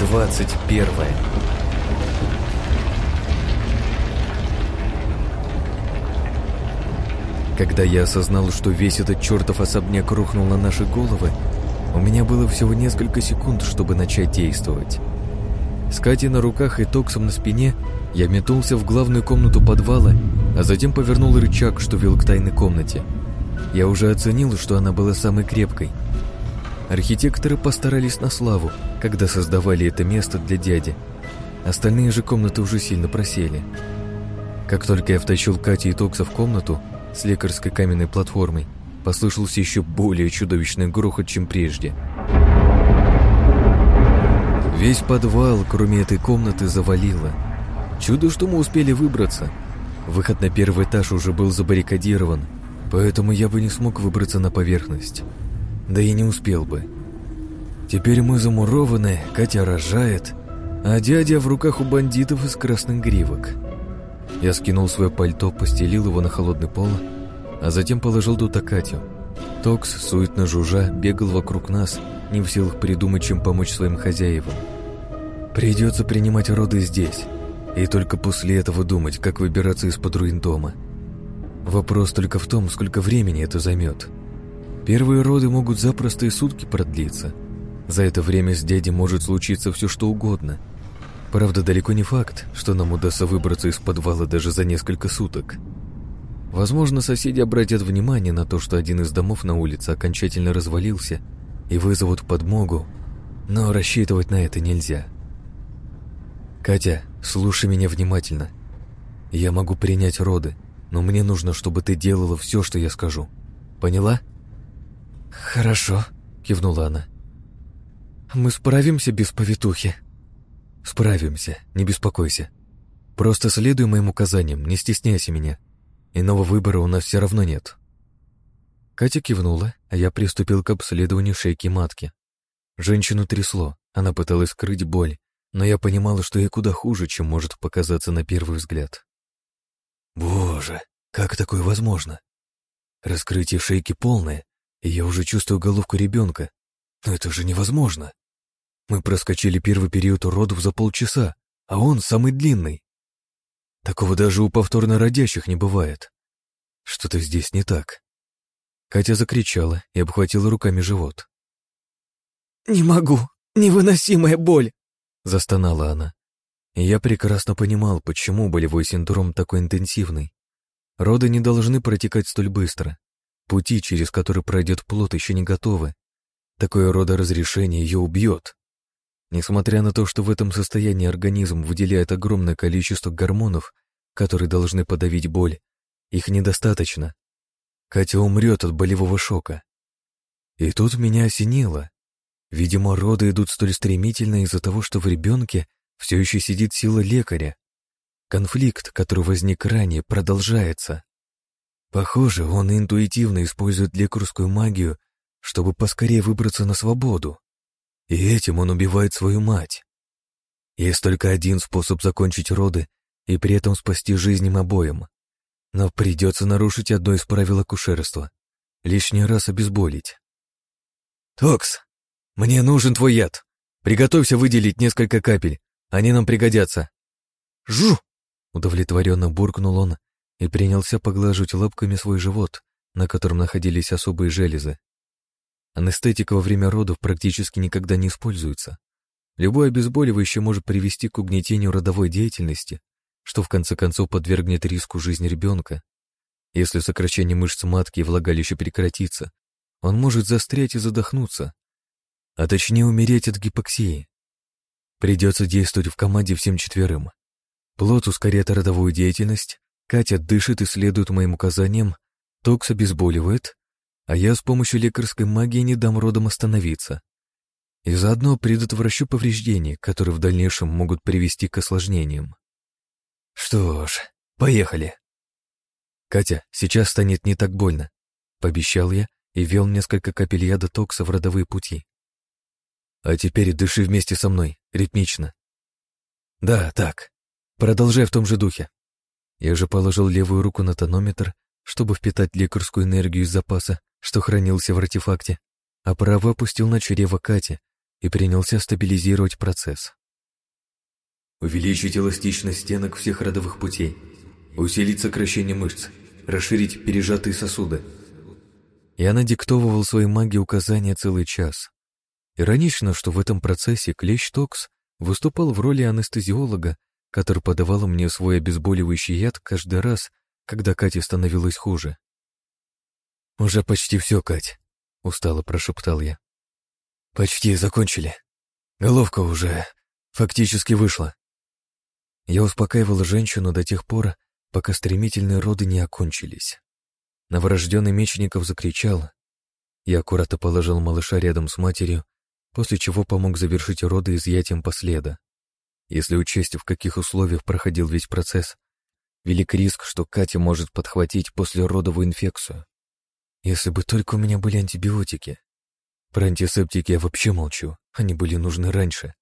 двадцать первая. Когда я осознал, что весь этот чертов особняк рухнул на наши головы, у меня было всего несколько секунд, чтобы начать действовать. С Катей на руках и токсом на спине я метнулся в главную комнату подвала, а затем повернул рычаг, что вел к тайной комнате. Я уже оценил, что она была самой крепкой. Архитекторы постарались на славу, когда создавали это место для дяди. Остальные же комнаты уже сильно просели. Как только я втащил Катю и Токса в комнату с лекарской каменной платформой, послышался еще более чудовищный грохот, чем прежде. Весь подвал, кроме этой комнаты, завалило. Чудо, что мы успели выбраться. Выход на первый этаж уже был забаррикадирован, поэтому я бы не смог выбраться на поверхность. Да и не успел бы. Теперь мы замурованы, Катя рожает, а дядя в руках у бандитов из красных гривок. Я скинул свое пальто, постелил его на холодный пол, а затем положил туда Катю. Токс, суетно жужжа, бегал вокруг нас, не в силах придумать, чем помочь своим хозяевам. Придется принимать роды здесь, и только после этого думать, как выбираться из-под руин дома. Вопрос только в том, сколько времени это займет. Первые роды могут запросто и сутки продлиться. За это время с дядей может случиться все что угодно. Правда, далеко не факт, что нам удастся выбраться из подвала даже за несколько суток. Возможно, соседи обратят внимание на то, что один из домов на улице окончательно развалился и вызовут подмогу, но рассчитывать на это нельзя. «Катя, слушай меня внимательно. Я могу принять роды, но мне нужно, чтобы ты делала все, что я скажу. Поняла?» «Хорошо», — кивнула она. «Мы справимся без повитухи?» «Справимся, не беспокойся. Просто следуй моим указаниям, не стесняйся меня. Иного выбора у нас все равно нет». Катя кивнула, а я приступил к обследованию шейки матки. Женщину трясло, она пыталась скрыть боль, но я понимала, что ей куда хуже, чем может показаться на первый взгляд. Боже, как такое возможно? Раскрытие шейки полное, и я уже чувствую головку ребенка. Но это же невозможно. Мы проскочили первый период родов за полчаса, а он самый длинный. Такого даже у повторно родящих не бывает. Что-то здесь не так. Катя закричала и обхватила руками живот. «Не могу! Невыносимая боль!» — застонала она. И я прекрасно понимал, почему болевой синдром такой интенсивный. Роды не должны протекать столь быстро. Пути, через которые пройдет плод, еще не готовы. Такое родоразрешение ее убьет. Несмотря на то, что в этом состоянии организм выделяет огромное количество гормонов, которые должны подавить боль, их недостаточно. Катя умрет от болевого шока. И тут меня осенило. Видимо, роды идут столь стремительно из-за того, что в ребенке все еще сидит сила лекаря. Конфликт, который возник ранее, продолжается. Похоже, он интуитивно использует лекарскую магию, чтобы поскорее выбраться на свободу. И этим он убивает свою мать. Есть только один способ закончить роды и при этом спасти жизнь им обоим. Но придется нарушить одно из правил акушерства — лишний раз обезболить. «Токс, мне нужен твой яд. Приготовься выделить несколько капель, они нам пригодятся». «Жу!» — удовлетворенно буркнул он и принялся поглаживать лапками свой живот, на котором находились особые железы. Анестетика во время родов практически никогда не используется. Любое обезболивающее может привести к угнетению родовой деятельности, что в конце концов подвергнет риску жизни ребенка. Если сокращение мышц матки и влагалища прекратится, он может застрять и задохнуться, а точнее умереть от гипоксии. Придется действовать в команде всем четверым. Плод ускоряет родовую деятельность, Катя дышит и следует моим указаниям, Токс обезболивает, а я с помощью лекарской магии не дам родам остановиться. И заодно предотвращу повреждения, которые в дальнейшем могут привести к осложнениям. Что ж, поехали. Катя, сейчас станет не так больно, пообещал я и ввел несколько капель яда токса в родовые пути. А теперь дыши вместе со мной, ритмично. Да, так. Продолжай в том же духе. Я же положил левую руку на тонометр, чтобы впитать лекарскую энергию из запаса, что хранился в артефакте, а право опустил на чрево Кати, и принялся стабилизировать процесс. Увеличить эластичность стенок всех родовых путей, усилить сокращение мышц, расширить пережатые сосуды. Я надиктовывал своей магии указания целый час. Иронично, что в этом процессе Клещ Токс выступал в роли анестезиолога, который подавал мне свой обезболивающий яд каждый раз, когда Кате становилось хуже. «Уже почти все, Кать», — устало прошептал я. «Почти закончили. Головка уже фактически вышла». Я успокаивал женщину до тех пор, пока стремительные роды не окончились. Новорожденный Мечников закричал. Я аккуратно положил малыша рядом с матерью, после чего помог завершить роды изъятием последа. Если учесть, в каких условиях проходил весь процесс, велик риск, что Катя может подхватить послеродовую инфекцию. Если бы только у меня были антибиотики. Про антисептики я вообще молчу, они были нужны раньше.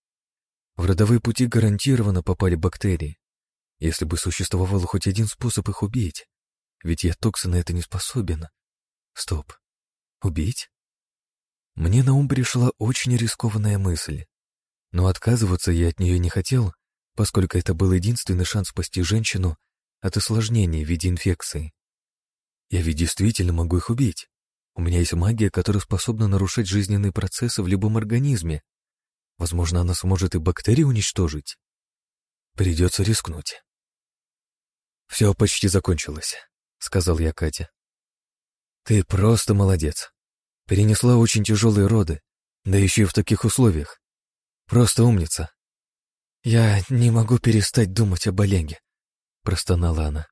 В родовые пути гарантированно попали бактерии. Если бы существовал хоть один способ их убить. Ведь я токсо на это не способен. Стоп. Убить? Мне на ум пришла очень рискованная мысль. Но отказываться я от нее не хотел, поскольку это был единственный шанс спасти женщину от осложнений в виде инфекции. Я ведь действительно могу их убить. У меня есть магия, которая способна нарушать жизненные процессы в любом организме. Возможно, она сможет и бактерии уничтожить. Придется рискнуть. «Все почти закончилось», — сказал я Кате. «Ты просто молодец. Перенесла очень тяжелые роды, да еще и в таких условиях. Просто умница. Я не могу перестать думать об Олеге, простонала она.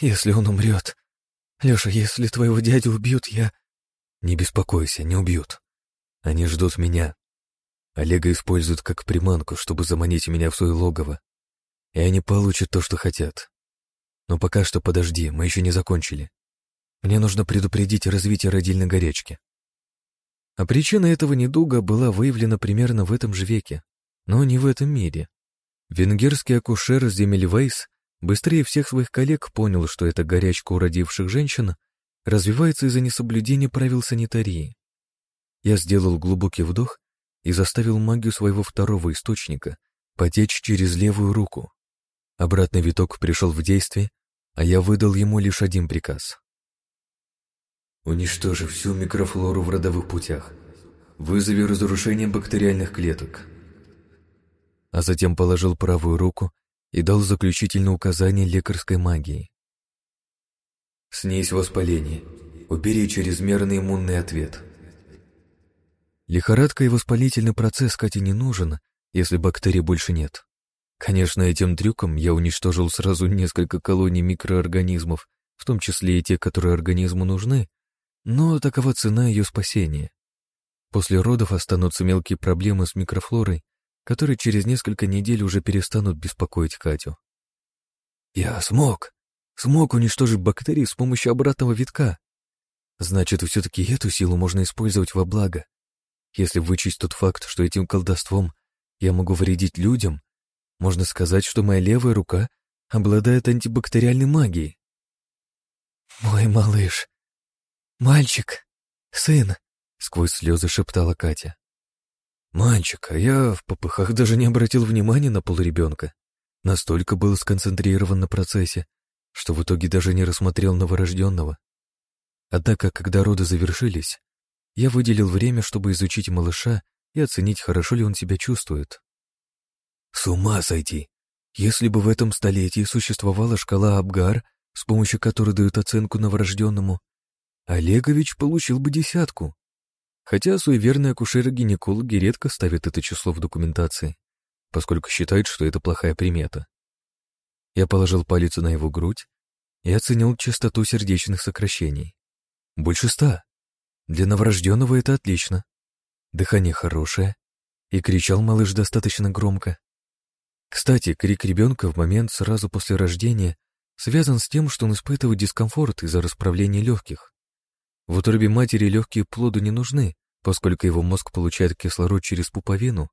Если он умрет... Леша, если твоего дядю убьют, я... Не беспокойся, не убьют. Они ждут меня. Олега используют как приманку, чтобы заманить меня в свое логово. И они получат то, что хотят. Но пока что подожди, мы еще не закончили. Мне нужно предупредить развитие родильной горячки. А причина этого недуга была выявлена примерно в этом же веке, но не в этом мире. Венгерский акушер Земельвейс быстрее всех своих коллег понял, что эта горячка у родивших женщин развивается из-за несоблюдения правил санитарии. Я сделал глубокий вдох и заставил магию своего второго источника потечь через левую руку. Обратный виток пришел в действие, а я выдал ему лишь один приказ уничтожив всю микрофлору в родовых путях. Вызови разрушение бактериальных клеток. А затем положил правую руку и дал заключительное указание лекарской магии. Снизь воспаление. Убери чрезмерный иммунный ответ. Лихорадка и воспалительный процесс Кате не нужен, если бактерий больше нет. Конечно, этим трюком я уничтожил сразу несколько колоний микроорганизмов, в том числе и те, которые организму нужны, но такова цена ее спасения. После родов останутся мелкие проблемы с микрофлорой, которые через несколько недель уже перестанут беспокоить Катю. Я смог. Смог уничтожить бактерии с помощью обратного витка. Значит, все-таки эту силу можно использовать во благо. Если вычесть тот факт, что этим колдовством я могу вредить людям, можно сказать, что моя левая рука обладает антибактериальной магией. «Мой малыш, «Мальчик! Сын!» — сквозь слезы шептала Катя. «Мальчик, а я в попыхах даже не обратил внимания на полуребенка. Настолько был сконцентрирован на процессе, что в итоге даже не рассмотрел новорожденного. Однако, когда роды завершились, я выделил время, чтобы изучить малыша и оценить, хорошо ли он себя чувствует. С ума сойти! Если бы в этом столетии существовала шкала Абгар, с помощью которой дают оценку новорожденному, Олегович получил бы десятку. Хотя суеверные акушеры-гинекологи редко ставят это число в документации, поскольку считают, что это плохая примета. Я положил палец на его грудь и оценил частоту сердечных сокращений. Больше ста. Для новорожденного это отлично. Дыхание хорошее, и кричал малыш достаточно громко. Кстати, крик ребенка в момент сразу после рождения связан с тем, что он испытывает дискомфорт из-за расправления легких. В утробе матери легкие плоду не нужны, поскольку его мозг получает кислород через пуповину.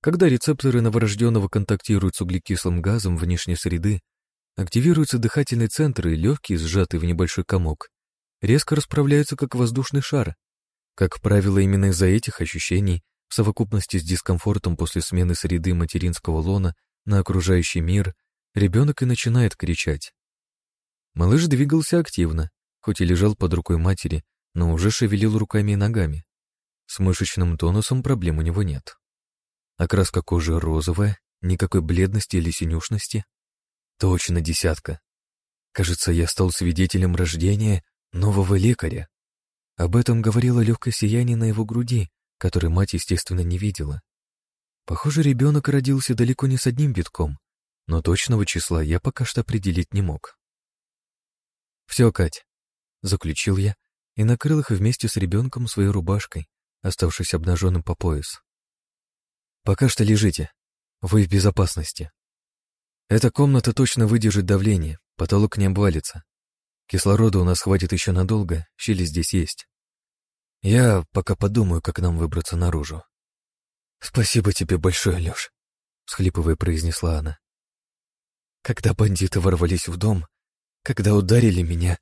Когда рецепторы новорожденного контактируют с углекислым газом внешней среды, активируются дыхательные центры, и легкие, сжатые в небольшой комок, резко расправляются как воздушный шар. Как правило, именно из-за этих ощущений в совокупности с дискомфортом после смены среды материнского лона на окружающий мир, ребенок и начинает кричать. Малыш двигался активно, хоть и лежал под рукой матери, но уже шевелил руками и ногами. С мышечным тонусом проблем у него нет. Окраска кожи розовая, никакой бледности или синюшности. Точно десятка. Кажется, я стал свидетелем рождения нового лекаря. Об этом говорило легкое сияние на его груди, которое мать, естественно, не видела. Похоже, ребенок родился далеко не с одним битком, но точного числа я пока что определить не мог. «Все, Кать», — заключил я и накрыл их вместе с ребенком своей рубашкой, оставшись обнаженным по пояс. «Пока что лежите. Вы в безопасности. Эта комната точно выдержит давление, потолок не обвалится. Кислорода у нас хватит еще надолго, щели здесь есть. Я пока подумаю, как нам выбраться наружу. Спасибо тебе большое, Леш, всхлипывая произнесла она. Когда бандиты ворвались в дом, когда ударили меня,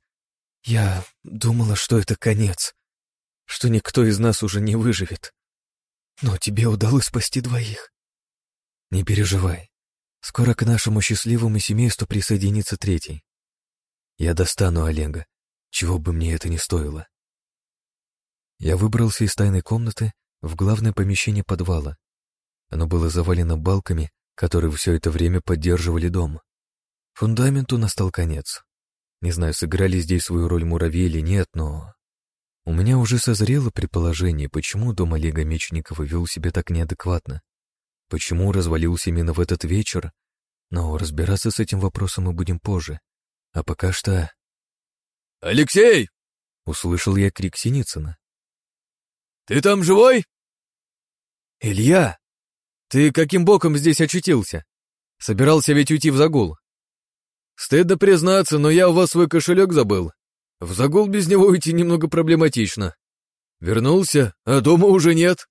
я думала, что это конец, что никто из нас уже не выживет. Но тебе удалось спасти двоих. Не переживай. Скоро к нашему счастливому семейству присоединится третий. Я достану Олега, чего бы мне это ни стоило. Я выбрался из тайной комнаты в главное помещение подвала. Оно было завалено балками, которые все это время поддерживали дом. Фундаменту настал конец. Не знаю, сыграли здесь свою роль муравьи или нет, но... У меня уже созрело предположение, почему дом Олега Мечникова вел себя так неадекватно. Почему развалился именно в этот вечер? Но разбираться с этим вопросом мы будем позже. А пока что... «Алексей!» — услышал я крик Синицына. «Ты там живой?» «Илья! Ты каким боком здесь очутился? Собирался ведь уйти в загул?» «Стыдно признаться, но я у вас свой кошелек забыл. В загул без него уйти немного проблематично. Вернулся, а дома уже нет.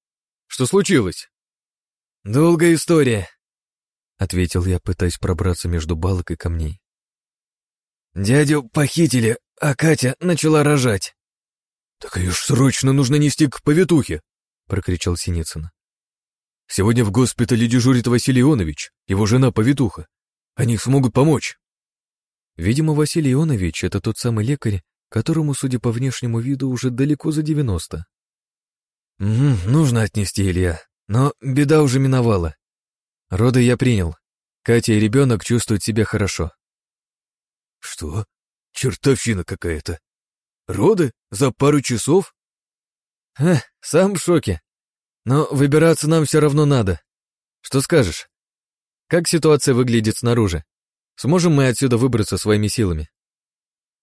Что случилось?» «Долгая история», — ответил я, пытаясь пробраться между балок и камней. «Дядю похитили, а Катя начала рожать». «Так ее ж срочно нужно нести к повитухе!» — прокричал Синицын. «Сегодня в госпитале дежурит Василий Ионович, его жена-повитуха. Они смогут помочь». Видимо, Василий Ионович — это тот самый лекарь, которому, судя по внешнему виду, уже далеко за девяносто. «Угу, нужно отнести, Илья, но беда уже миновала. Роды я принял. Катя и ребенок чувствуют себя хорошо». «Что? Чертовщина какая-то!» Роды? За пару часов? Эх, сам в шоке. Но выбираться нам все равно надо. Что скажешь? Как ситуация выглядит снаружи? Сможем мы отсюда выбраться своими силами?»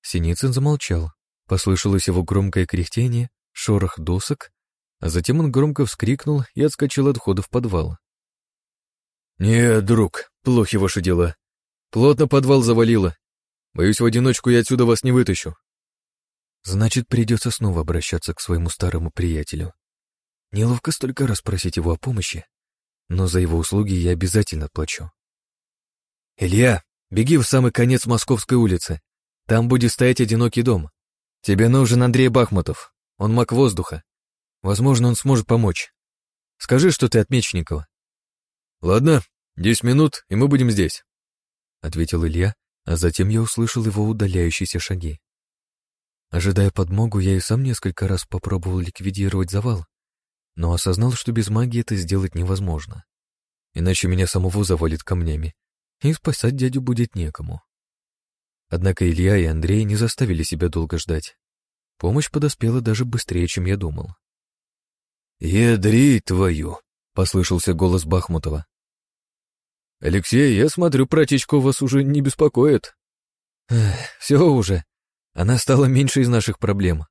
Синицын замолчал. Послышалось его громкое кряхтение, шорох досок, а затем он громко вскрикнул и отскочил от входа в подвал. «Нет, друг, плохи ваши дела. Плотно подвал завалило. Боюсь, в одиночку я отсюда вас не вытащу. Значит, придется снова обращаться к своему старому приятелю. Неловко столько раз просить его о помощи, но за его услуги я обязательно плачу. «Илья, беги в самый конец Московской улицы. Там будет стоять одинокий дом. Тебе нужен Андрей Бахмутов. Он маг воздуха. Возможно, он сможет помочь. Скажи, что ты от Мечникова». «Ладно, десять минут, и мы будем здесь», — ответил Илья, а затем я услышал его удаляющиеся шаги. Ожидая подмогу, я и сам несколько раз попробовал ликвидировать завал, но осознал, что без магии это сделать невозможно. Иначе меня самого завалит камнями, и спасать дядю будет некому. Однако Илья и Андрей не заставили себя долго ждать. Помощь подоспела даже быстрее, чем я думал. «Ядри твою!» — послышался голос Бахмутова. «Алексей, я смотрю, протечку вас уже не беспокоит». «Все уже. Она стала меньше из наших проблем.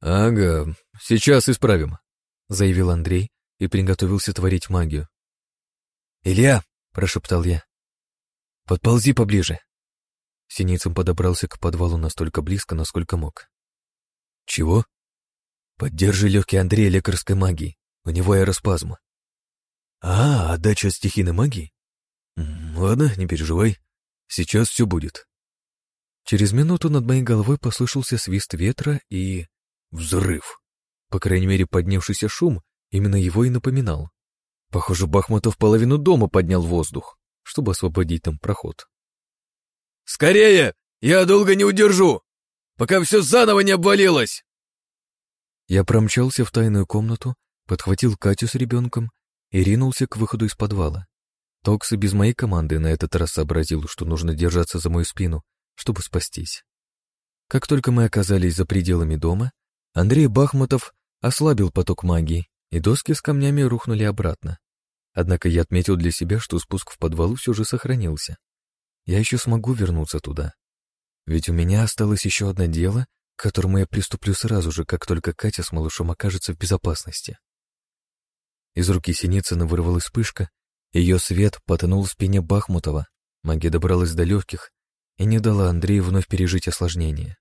«Ага, сейчас исправим», — заявил Андрей и приготовился творить магию. «Илья», — прошептал я, — «подползи поближе». Синицын подобрался к подвалу настолько близко, насколько мог. «Чего?» «Поддержи легкий Андрей лекарской магией. У него аэроспазм». «А, отдача стихийной магии? Ладно, не переживай. Сейчас все будет». Через минуту над моей головой послышался свист ветра и... взрыв. По крайней мере, поднявшийся шум именно его и напоминал. Похоже, Бахмутов половину дома поднял воздух, чтобы освободить там проход. «Скорее! Я долго не удержу! Пока все заново не обвалилось!» Я промчался в тайную комнату, подхватил Катю с ребенком и ринулся к выходу из подвала. Токс и без моей команды на этот раз сообразил, что нужно держаться за мою спину, чтобы спастись. Как только мы оказались за пределами дома, Андрей Бахмутов ослабил поток магии, и доски с камнями рухнули обратно. Однако я отметил для себя, что спуск в подвал все же сохранился. Я еще смогу вернуться туда. Ведь у меня осталось еще одно дело, к которому я приступлю сразу же, как только Катя с малышом окажется в безопасности. Из руки Синицына вырвалась вспышка, ее свет потонул в спине Бахмутова, магия добралась до легких и не дала Андрею вновь пережить осложнение.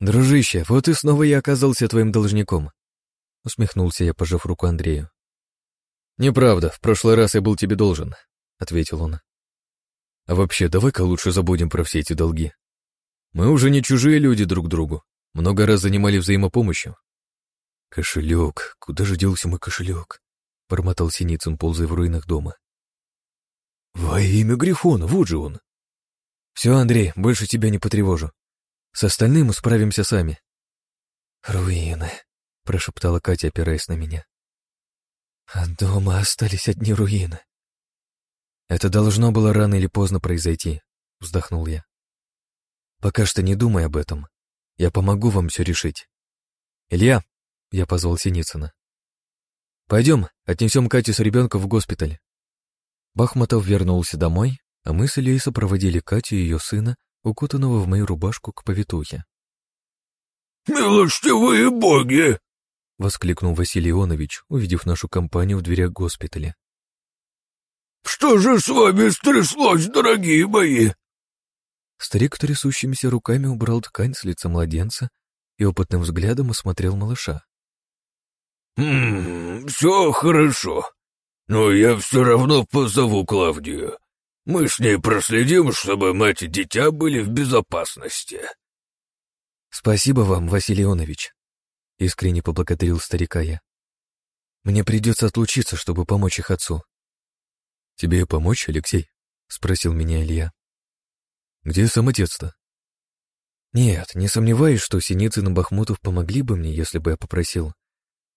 «Дружище, вот и снова я оказался твоим должником», — усмехнулся я, пожав руку Андрею. «Неправда, в прошлый раз я был тебе должен», — ответил он. «А вообще, давай-ка лучше забудем про все эти долги. Мы уже не чужие люди друг другу, много раз занимали взаимопомощью». «Кошелек, куда же делся мой кошелек?» — бормотал Синицын, ползая в руинах дома. «Во имя Грифона, вот же он!» «Все, Андрей, больше тебя не потревожу. С остальным справимся сами». «Руины», — прошептала Катя, опираясь на меня. «От дома остались одни руины». «Это должно было рано или поздно произойти», — вздохнул я. «Пока что не думай об этом. Я помогу вам все решить». «Илья», — я позвал Синицына. «Пойдем, отнесем Катю с ребенком в госпиталь». Бахматов вернулся домой, а мы с Ильей сопроводили Катю и ее сына, укутанного в мою рубашку к повитухе. «Милостивые боги!» — воскликнул Василий Ионович, увидев нашу компанию в дверях госпиталя. «Что же с вами стряслось, дорогие мои?» Старик трясущимися руками убрал ткань с лица младенца и опытным взглядом осмотрел малыша. «Хм, все хорошо, но я все равно позову Клавдию. Мы с ней проследим, чтобы мать и дитя были в безопасности». «Спасибо вам, Василий Ионович», — искренне поблагодарил старика я. «Мне придется отлучиться, чтобы помочь их отцу». «Тебе помочь, Алексей?» — спросил меня Илья. «Где сам отец-то?» «Нет, не сомневаюсь, что Синицын и Бахмутов помогли бы мне, если бы я попросил.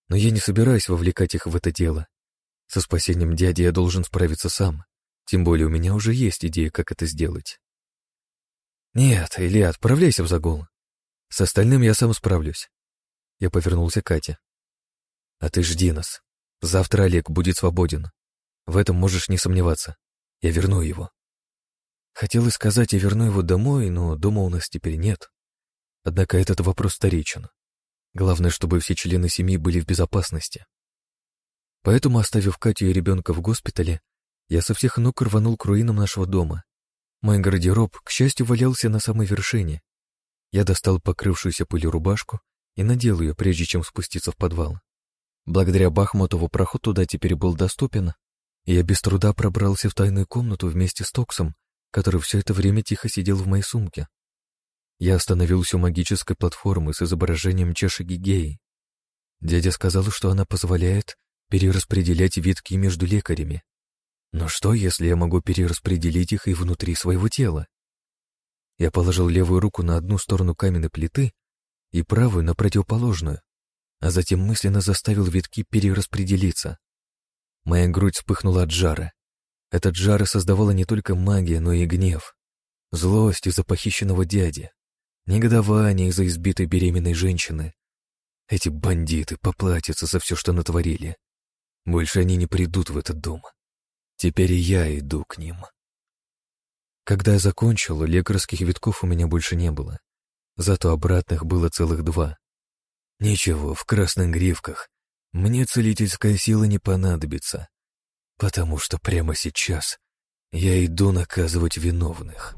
Но я не собираюсь вовлекать их в это дело. Со спасением дяди я должен справиться сам. Тем более у меня уже есть идея, как это сделать. Нет, Илья, отправляйся в загул. С остальным я сам справлюсь. Я повернулся к Кате. А ты жди нас. Завтра Олег будет свободен. В этом можешь не сомневаться. Я верну его. Хотелось сказать, я верну его домой, но дома у нас теперь нет. Однако этот вопрос вторичен. Главное, чтобы все члены семьи были в безопасности. Поэтому, оставив Катю и ребенка в госпитале, я со всех ног рванул к руинам нашего дома. Мой гардероб, к счастью, валялся на самой вершине. Я достал покрывшуюся пылью рубашку и надел ее, прежде чем спуститься в подвал. Благодаря Бахмутову проход туда теперь был доступен, и я без труда пробрался в тайную комнату вместе с Токсом, который все это время тихо сидел в моей сумке. Я остановился у магической платформы с изображением чаши Гигеи. Дядя сказал, что она позволяет перераспределять витки между лекарями. Но что, если я могу перераспределить их и внутри своего тела? Я положил левую руку на одну сторону каменной плиты и правую на противоположную, а затем мысленно заставил витки перераспределиться. Моя грудь вспыхнула от жара. Этот жар создавала не только магия, но и гнев. Злость из-за похищенного дяди. Негодование из-за избитой беременной женщины. Эти бандиты поплатятся за все, что натворили. Больше они не придут в этот дом. Теперь и я иду к ним. Когда я закончил, лекарских витков у меня больше не было. Зато обратных было целых два. Ничего, в красных гривках. Мне целительская сила не понадобится, потому что прямо сейчас я иду наказывать виновных.